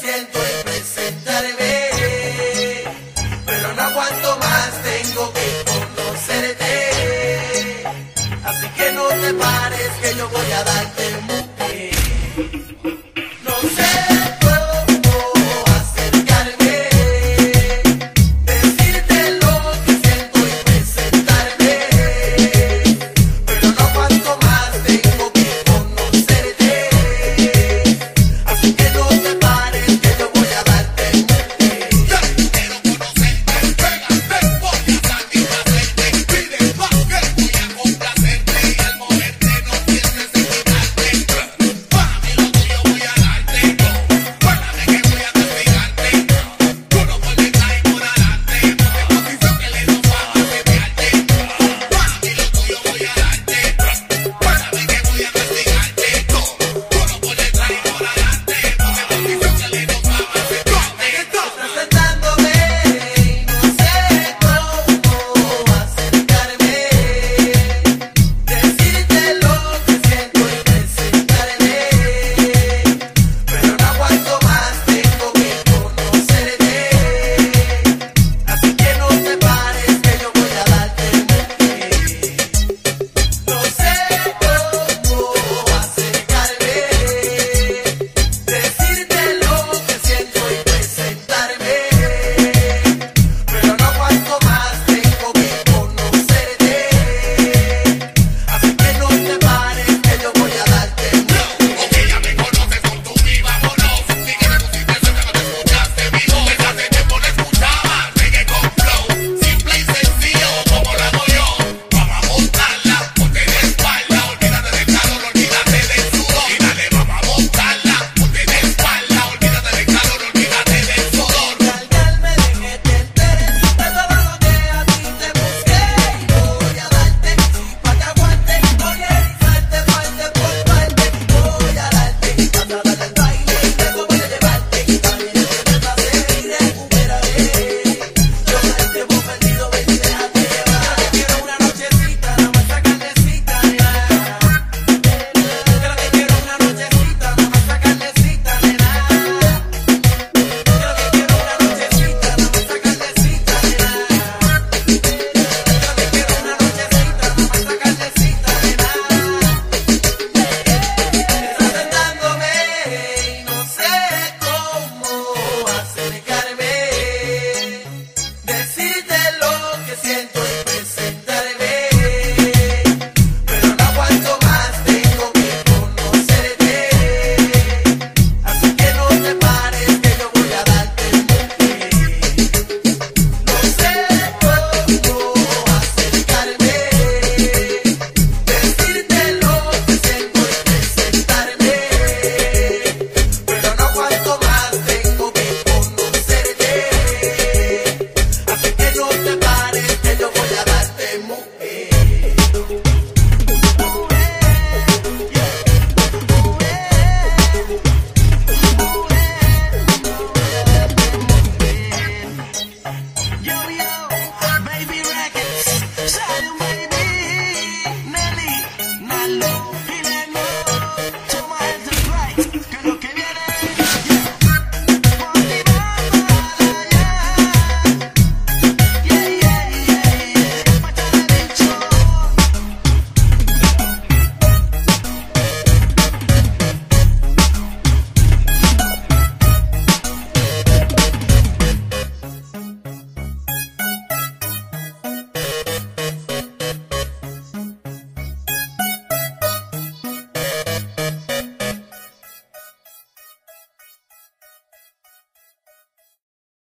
siento y presentarme, pero no aguanto más, tengo que conocerte. Así que no te pares que yo voy a darte mucho.